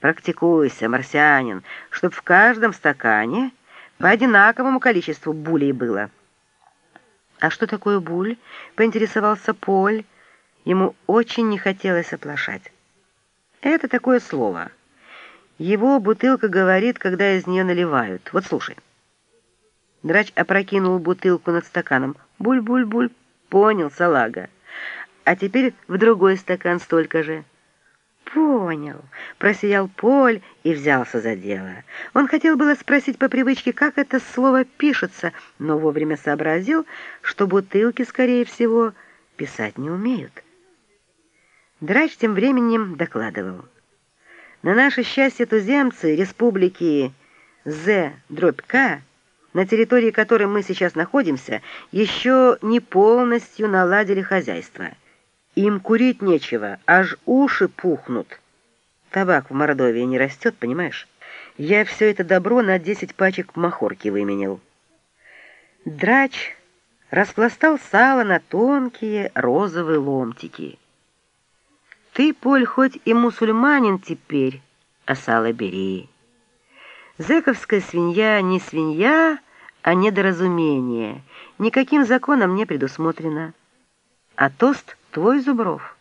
Практикуйся, марсианин, чтоб в каждом стакане по одинаковому количеству булей было. А что такое буль? Поинтересовался Поль. Ему очень не хотелось оплошать. Это такое слово. Его бутылка говорит, когда из нее наливают. Вот слушай. Драч опрокинул бутылку над стаканом. Буль-буль-буль. Понял, салага. А теперь в другой стакан столько же. «Понял», — просиял Поль и взялся за дело. Он хотел было спросить по привычке, как это слово пишется, но вовремя сообразил, что бутылки, скорее всего, писать не умеют. Драч тем временем докладывал. На наше счастье туземцы республики З-К, на территории которой мы сейчас находимся, еще не полностью наладили хозяйство — им курить нечего, аж уши пухнут. Табак в Мордовии не растет, понимаешь? Я все это добро на десять пачек махорки выменил. Драч распластал сало на тонкие розовые ломтики. Ты, Поль, хоть и мусульманин теперь, а сало бери. Зэковская свинья не свинья, а недоразумение. Никаким законом не предусмотрено. А тост твой, Зубров.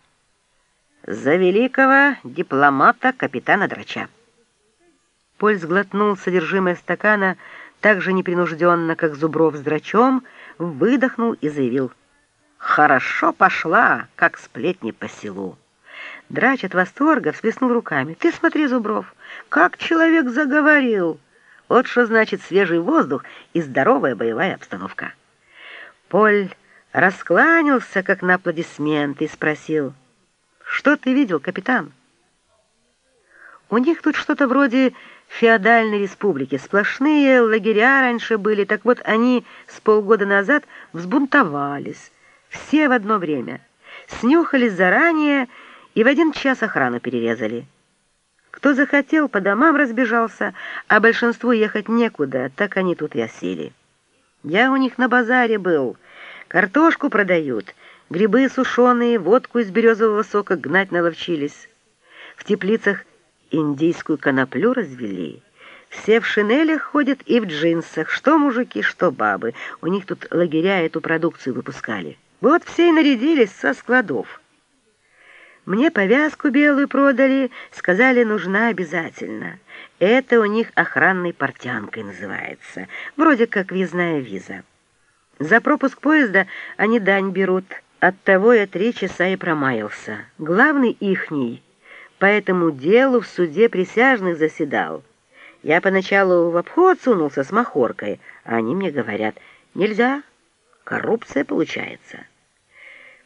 За великого дипломата капитана Драча. Поль сглотнул содержимое стакана так же непринужденно, как Зубров с Драчом, выдохнул и заявил. «Хорошо пошла, как сплетни по селу». Драч от восторга всплеснул руками. «Ты смотри, Зубров, как человек заговорил! Вот что значит свежий воздух и здоровая боевая обстановка». Поль раскланялся, как на аплодисменты, и спросил, «Что ты видел, капитан?» «У них тут что-то вроде феодальной республики. Сплошные лагеря раньше были, так вот они с полгода назад взбунтовались. Все в одно время. Снюхались заранее и в один час охрану перерезали. Кто захотел, по домам разбежался, а большинству ехать некуда, так они тут и осели. Я у них на базаре был». Картошку продают, грибы сушеные, водку из березового сока гнать наловчились. В теплицах индийскую коноплю развели. Все в шинелях ходят и в джинсах, что мужики, что бабы. У них тут лагеря эту продукцию выпускали. Вот все и нарядились со складов. Мне повязку белую продали, сказали, нужна обязательно. Это у них охранной портянкой называется, вроде как въездная виза. За пропуск поезда они дань берут. Оттого я три часа и промаялся. Главный ихний по этому делу в суде присяжных заседал. Я поначалу в обход сунулся с махоркой, а они мне говорят, нельзя, коррупция получается.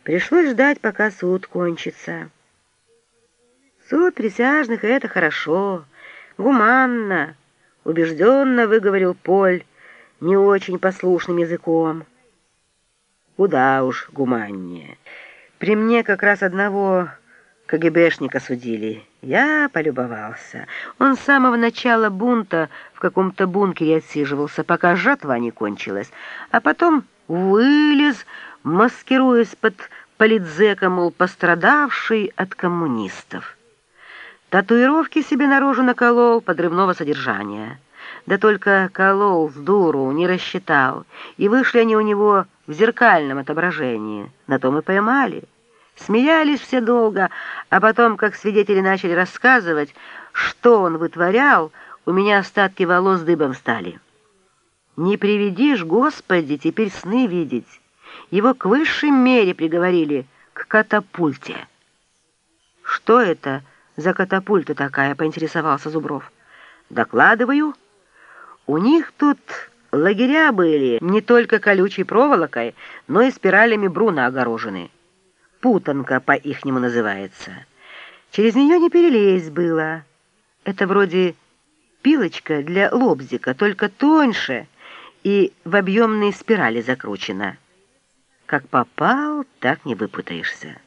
Пришлось ждать, пока суд кончится. Суд присяжных — это хорошо, гуманно, убежденно выговорил Поль, не очень послушным языком. Куда уж гуманнее. При мне как раз одного КГБшника судили. Я полюбовался. Он с самого начала бунта в каком-то бункере отсиживался, пока жатва не кончилась, а потом вылез, маскируясь под политзека, мол, пострадавший от коммунистов. Татуировки себе на рожу наколол подрывного содержания. Да только колол с дуру, не рассчитал, и вышли они у него в зеркальном отображении. На том и поймали. Смеялись все долго, а потом, как свидетели начали рассказывать, что он вытворял, у меня остатки волос дыбом стали. Не приведишь, Господи, теперь сны видеть. Его к высшей мере приговорили, к катапульте. Что это за катапульта такая, поинтересовался Зубров. Докладываю, у них тут лагеря были не только колючей проволокой, но и спиралями бруна огорожены. Путанка по-ихнему называется. Через нее не перелезть было. Это вроде пилочка для лобзика, только тоньше и в объемные спирали закручена. Как попал, так не выпутаешься.